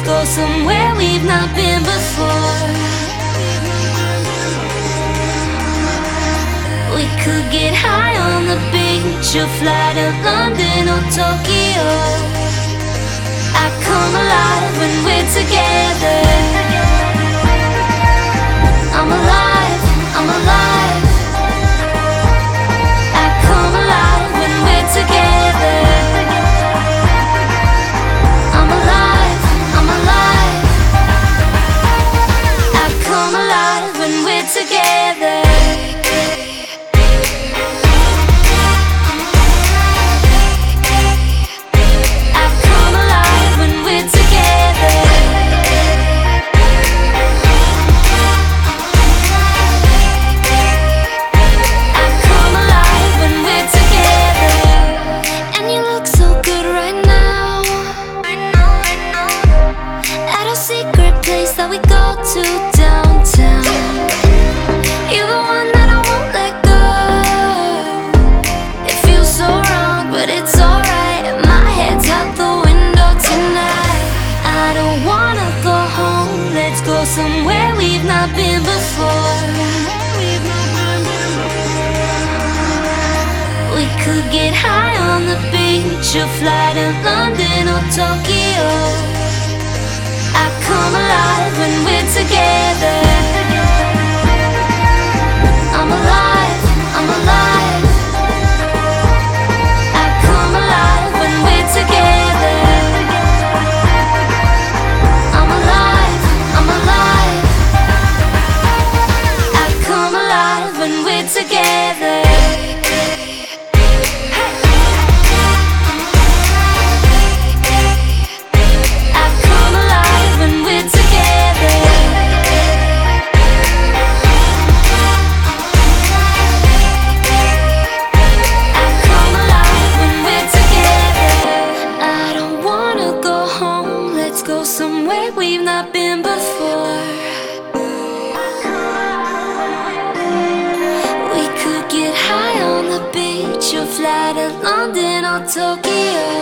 Let's go somewhere we've not been before. We could get high on the beach or fly to London or Tokyo. I come alive when we. That we go to downtown. You're the one that I won't let go. It feels so wrong, but it's alright. My head's out the window tonight. I don't wanna go home. Let's go somewhere we've not been before. We could get high on the beach Or fly to London or Tokyo. London or Tokyo.